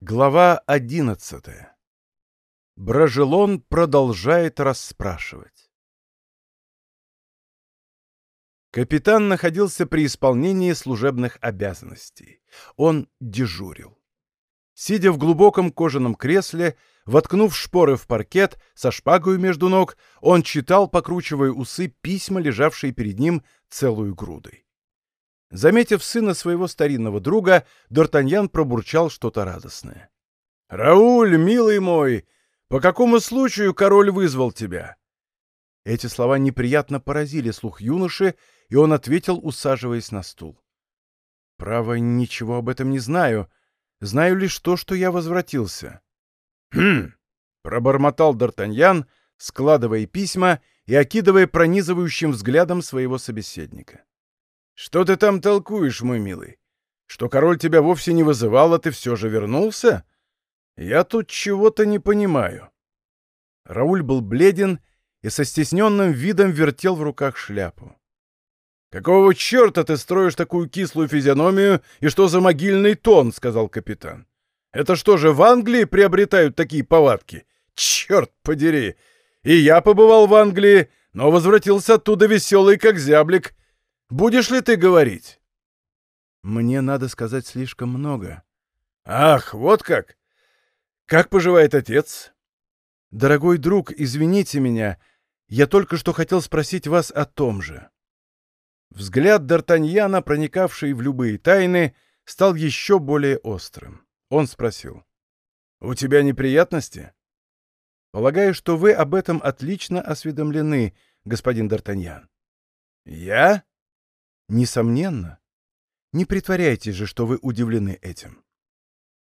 Глава одиннадцатая. Брожелон продолжает расспрашивать. Капитан находился при исполнении служебных обязанностей. Он дежурил. Сидя в глубоком кожаном кресле, воткнув шпоры в паркет, со шпагой между ног, он читал, покручивая усы, письма, лежавшие перед ним целую грудой. Заметив сына своего старинного друга, Д'Артаньян пробурчал что-то радостное. — Рауль, милый мой, по какому случаю король вызвал тебя? Эти слова неприятно поразили слух юноши, и он ответил, усаживаясь на стул. — Право, ничего об этом не знаю. Знаю лишь то, что я возвратился. — Хм! — пробормотал Д'Артаньян, складывая письма и окидывая пронизывающим взглядом своего собеседника. «Что ты там толкуешь, мой милый? Что король тебя вовсе не вызывал, а ты все же вернулся? Я тут чего-то не понимаю». Рауль был бледен и со стесненным видом вертел в руках шляпу. «Какого черта ты строишь такую кислую физиономию и что за могильный тон?» — сказал капитан. «Это что же, в Англии приобретают такие повадки? Черт подери! И я побывал в Англии, но возвратился оттуда веселый, как зяблик, Будешь ли ты говорить?» «Мне надо сказать слишком много». «Ах, вот как! Как поживает отец?» «Дорогой друг, извините меня, я только что хотел спросить вас о том же». Взгляд Д'Артаньяна, проникавший в любые тайны, стал еще более острым. Он спросил. «У тебя неприятности?» «Полагаю, что вы об этом отлично осведомлены, господин Д'Артаньян». «Я?» Несомненно. Не притворяйтесь же, что вы удивлены этим.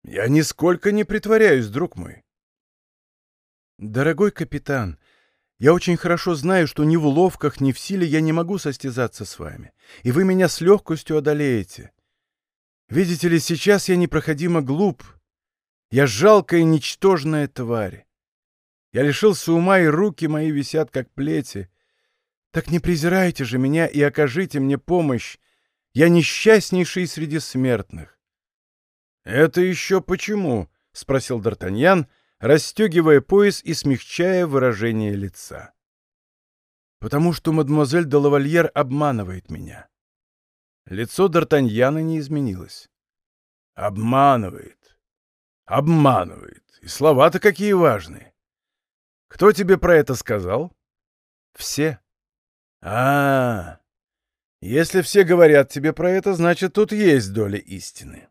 Я нисколько не притворяюсь, друг мой. Дорогой капитан, я очень хорошо знаю, что ни в уловках, ни в силе я не могу состязаться с вами, и вы меня с легкостью одолеете. Видите ли, сейчас я непроходимо глуп. Я жалкая, ничтожная тварь. Я лишился ума, и руки мои висят, как плети. Так не презирайте же меня и окажите мне помощь. Я несчастнейший среди смертных. — Это еще почему? — спросил Д'Артаньян, расстегивая пояс и смягчая выражение лица. — Потому что мадемуазель де лавальер обманывает меня. Лицо Д'Артаньяна не изменилось. — Обманывает. Обманывает. И слова-то какие важные. Кто тебе про это сказал? — Все а, Если все говорят тебе про это, значит, тут есть доля истины.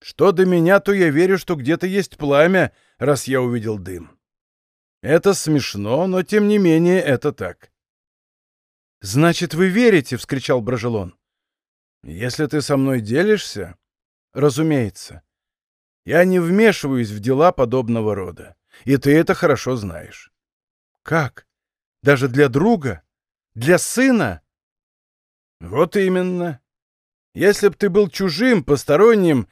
Что до меня, то я верю, что где-то есть пламя, раз я увидел дым. Это смешно, но тем не менее это так. «Значит, вы верите?» — вскричал Брожелон. «Если ты со мной делишься...» «Разумеется. Я не вмешиваюсь в дела подобного рода, и ты это хорошо знаешь». «Как? Даже для друга?» Для сына? Вот именно. Если б ты был чужим, посторонним,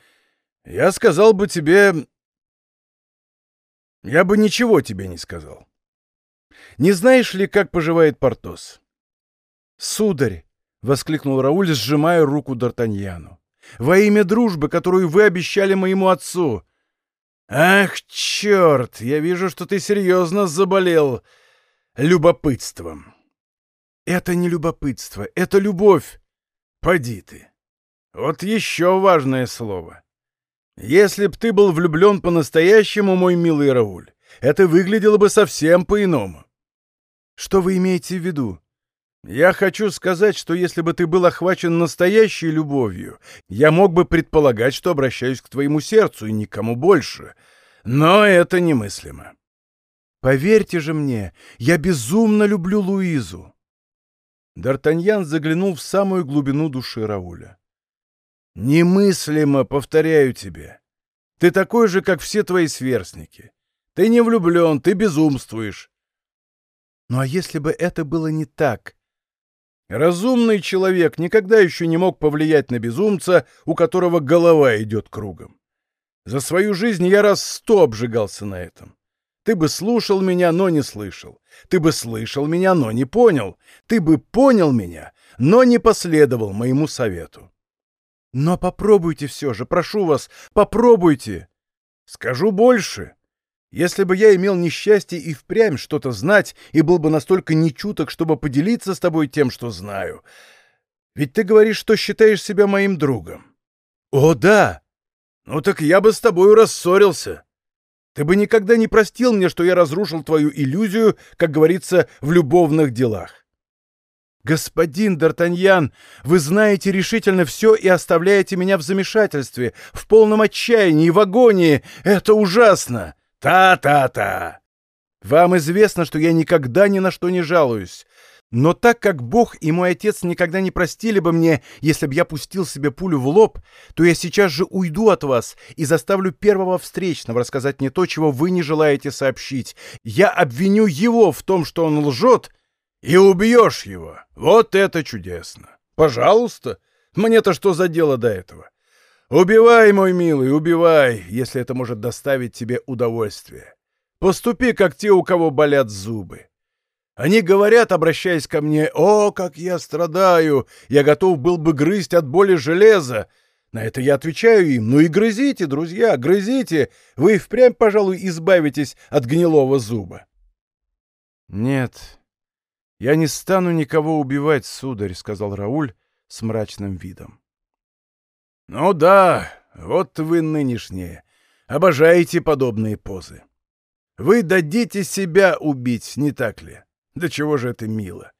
я сказал бы тебе... Я бы ничего тебе не сказал. Не знаешь ли, как поживает Портос? Сударь, — воскликнул Рауль, сжимая руку Д'Артаньяну. «Во имя дружбы, которую вы обещали моему отцу!» «Ах, черт! Я вижу, что ты серьезно заболел любопытством!» Это не любопытство, это любовь. Поди ты. Вот еще важное слово. Если б ты был влюблен по-настоящему, мой милый Рауль, это выглядело бы совсем по-иному. Что вы имеете в виду? Я хочу сказать, что если бы ты был охвачен настоящей любовью, я мог бы предполагать, что обращаюсь к твоему сердцу и никому больше. Но это немыслимо. Поверьте же мне, я безумно люблю Луизу. Д'Артаньян заглянул в самую глубину души Рауля. «Немыслимо, повторяю тебе. Ты такой же, как все твои сверстники. Ты не влюблен, ты безумствуешь». «Ну а если бы это было не так?» Разумный человек никогда еще не мог повлиять на безумца, у которого голова идет кругом. За свою жизнь я раз сто обжигался на этом. Ты бы слушал меня, но не слышал. Ты бы слышал меня, но не понял. Ты бы понял меня, но не последовал моему совету. Но попробуйте все же, прошу вас, попробуйте. Скажу больше. Если бы я имел несчастье и впрямь что-то знать, и был бы настолько нечуток, чтобы поделиться с тобой тем, что знаю. Ведь ты говоришь, что считаешь себя моим другом. О, да! Ну так я бы с тобою рассорился. Ты бы никогда не простил мне, что я разрушил твою иллюзию, как говорится, в любовных делах. «Господин Д'Артаньян, вы знаете решительно все и оставляете меня в замешательстве, в полном отчаянии, в агонии. Это ужасно!» «Та-та-та!» «Вам известно, что я никогда ни на что не жалуюсь. Но так как Бог и мой отец никогда не простили бы мне, если бы я пустил себе пулю в лоб, то я сейчас же уйду от вас и заставлю первого встречного рассказать мне то, чего вы не желаете сообщить. Я обвиню его в том, что он лжет, и убьешь его. Вот это чудесно. Пожалуйста. Мне-то что за дело до этого? Убивай, мой милый, убивай, если это может доставить тебе удовольствие. Поступи, как те, у кого болят зубы. Они говорят, обращаясь ко мне, «О, как я страдаю! Я готов был бы грызть от боли железа!» На это я отвечаю им, «Ну и грызите, друзья, грызите! Вы впрямь, пожалуй, избавитесь от гнилого зуба!» «Нет, я не стану никого убивать, сударь», — сказал Рауль с мрачным видом. «Ну да, вот вы нынешние. Обожаете подобные позы. Вы дадите себя убить, не так ли?» Да чего же это мило?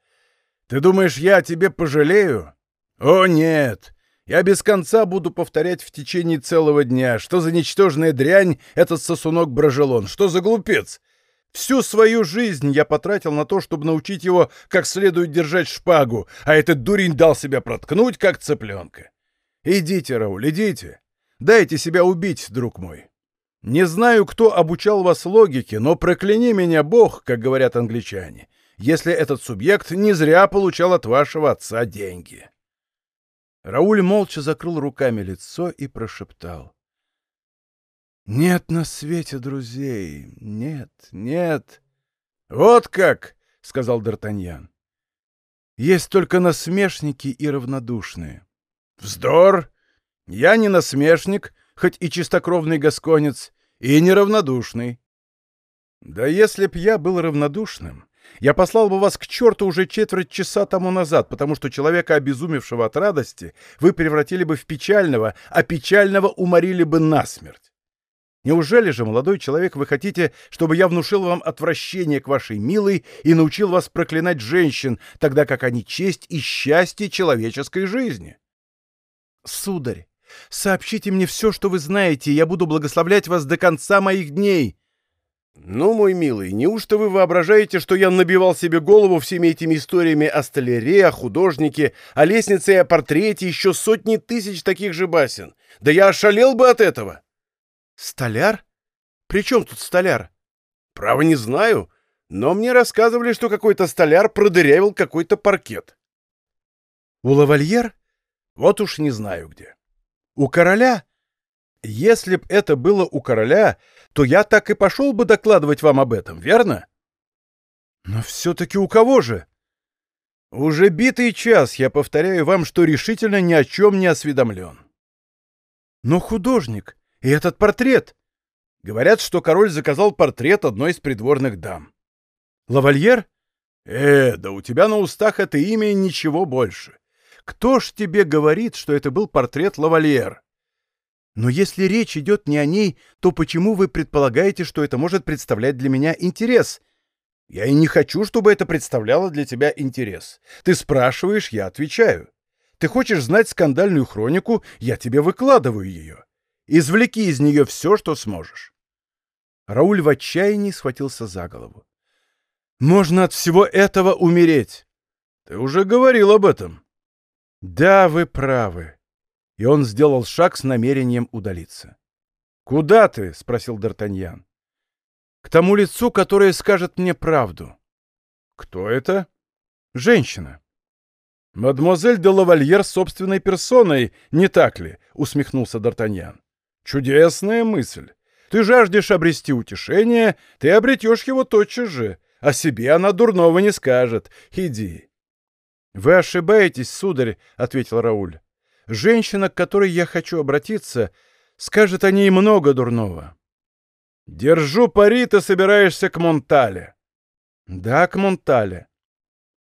Ты думаешь, я о тебе пожалею? О, нет! Я без конца буду повторять в течение целого дня, что за ничтожная дрянь этот сосунок Брожелон, что за глупец. Всю свою жизнь я потратил на то, чтобы научить его, как следует держать шпагу, а этот дурень дал себя проткнуть, как цыпленка. Идите, Рауль, идите. Дайте себя убить, друг мой. Не знаю, кто обучал вас логике, но прокляни меня Бог, как говорят англичане, если этот субъект не зря получал от вашего отца деньги. Рауль молча закрыл руками лицо и прошептал. «Нет на свете друзей, нет, нет». «Вот как!» — сказал Д'Артаньян. «Есть только насмешники и равнодушные». «Вздор! Я не насмешник, хоть и чистокровный гасконец, и неравнодушный». «Да если б я был равнодушным, я послал бы вас к черту уже четверть часа тому назад, потому что человека, обезумевшего от радости, вы превратили бы в печального, а печального уморили бы насмерть. Неужели же, молодой человек, вы хотите, чтобы я внушил вам отвращение к вашей милой и научил вас проклинать женщин, тогда как они честь и счастье человеческой жизни? Сударь, сообщите мне все, что вы знаете, и я буду благословлять вас до конца моих дней. «Ну, мой милый, неужто вы воображаете, что я набивал себе голову всеми этими историями о столяре, о художнике, о лестнице и о портрете, еще сотни тысяч таких же басен? Да я ошалел бы от этого!» «Столяр? При чем тут столяр?» «Право не знаю, но мне рассказывали, что какой-то столяр продырявил какой-то паркет». «У лавальер? Вот уж не знаю где». «У короля?» Если б это было у короля, то я так и пошел бы докладывать вам об этом, верно? Но все-таки у кого же? Уже битый час я повторяю вам, что решительно ни о чем не осведомлен. Но художник и этот портрет. Говорят, что король заказал портрет одной из придворных дам. Лавальер? Э, да у тебя на устах это имя и ничего больше. Кто ж тебе говорит, что это был портрет Лавальер? Но если речь идет не о ней, то почему вы предполагаете, что это может представлять для меня интерес? Я и не хочу, чтобы это представляло для тебя интерес. Ты спрашиваешь, я отвечаю. Ты хочешь знать скандальную хронику, я тебе выкладываю ее. Извлеки из нее все, что сможешь. Рауль в отчаянии схватился за голову. Можно от всего этого умереть. Ты уже говорил об этом. Да, вы правы и он сделал шаг с намерением удалиться. «Куда ты?» — спросил Д'Артаньян. «К тому лицу, которое скажет мне правду». «Кто это?» «Женщина». «Мадемуазель де лавальер собственной персоной, не так ли?» — усмехнулся Д'Артаньян. «Чудесная мысль. Ты жаждешь обрести утешение, ты обретешь его тотчас же. О себе она дурного не скажет. Иди». «Вы ошибаетесь, сударь», — ответил Рауль. Женщина, к которой я хочу обратиться, скажет о ней много дурного. Держу пари, ты собираешься к Монтале. Да, к Монтале.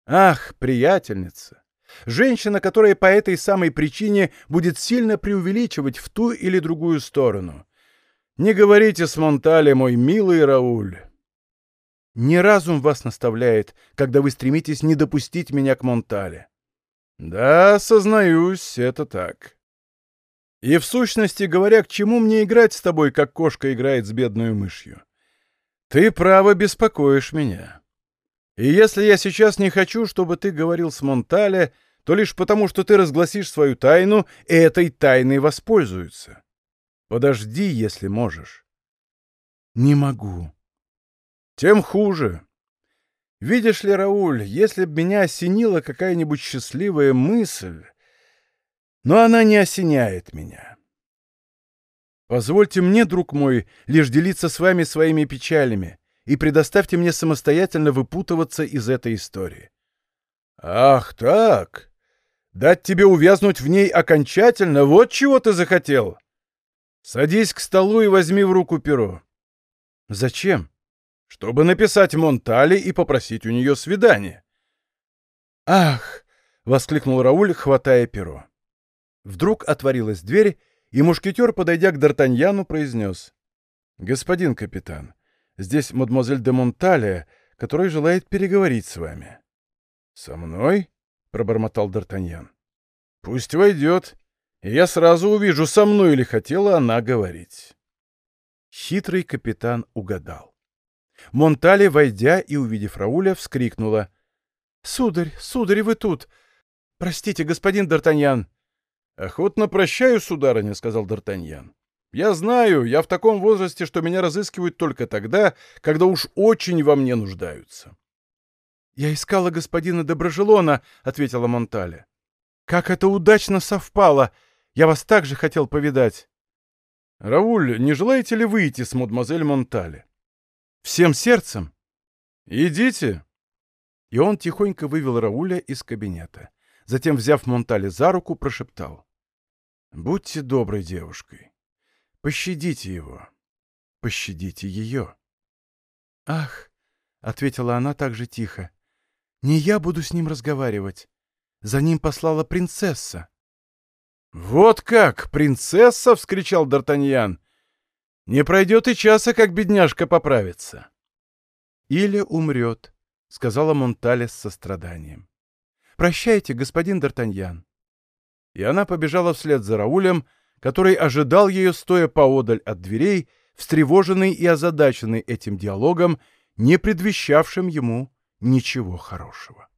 Ах, приятельница. Женщина, которая по этой самой причине будет сильно преувеличивать в ту или другую сторону. Не говорите с Монтале, мой милый Рауль. Не разум вас наставляет, когда вы стремитесь не допустить меня к Монтале. Да, сознаюсь, это так. И в сущности говоря, к чему мне играть с тобой, как кошка играет с бедной мышью? Ты, право, беспокоишь меня. И если я сейчас не хочу, чтобы ты говорил с Монтале, то лишь потому, что ты разгласишь свою тайну, и этой тайной воспользуются. Подожди, если можешь. Не могу. Тем хуже. Видишь ли, Рауль, если б меня осенила какая-нибудь счастливая мысль, но она не осеняет меня. Позвольте мне, друг мой, лишь делиться с вами своими печалями и предоставьте мне самостоятельно выпутываться из этой истории. Ах так! Дать тебе увязнуть в ней окончательно, вот чего ты захотел. Садись к столу и возьми в руку перо. Зачем? Чтобы написать Монтали и попросить у нее свидание. «Ах!» — воскликнул Рауль, хватая перо. Вдруг отворилась дверь, и мушкетер, подойдя к Д'Артаньяну, произнес. «Господин капитан, здесь мадемуазель де Монтале, которая желает переговорить с вами». «Со мной?» — пробормотал Д'Артаньян. «Пусть войдет, и я сразу увижу, со мной или хотела она говорить». Хитрый капитан угадал. Монтале, войдя и увидев Рауля, вскрикнула. — Сударь, сударь, вы тут! Простите, господин Д'Артаньян! — Охотно прощаю, сударыня, — сказал Д'Артаньян. — Я знаю, я в таком возрасте, что меня разыскивают только тогда, когда уж очень во мне нуждаются. — Я искала господина Доброжелона, — ответила Монтале. — Как это удачно совпало! Я вас также хотел повидать. — Рауль, не желаете ли выйти с мадемуазель Монтале? Всем сердцем? Идите!» И он тихонько вывел Рауля из кабинета. Затем, взяв Монтале за руку, прошептал. «Будьте доброй девушкой. Пощадите его. Пощадите ее». «Ах!» — ответила она так же тихо. «Не я буду с ним разговаривать. За ним послала принцесса». «Вот как! Принцесса!» — вскричал Д'Артаньян. Не пройдет и часа, как бедняжка поправится. Или умрет, — сказала Монтале с состраданием. Прощайте, господин Д'Артаньян. И она побежала вслед за Раулем, который ожидал ее, стоя поодаль от дверей, встревоженный и озадаченный этим диалогом, не предвещавшим ему ничего хорошего.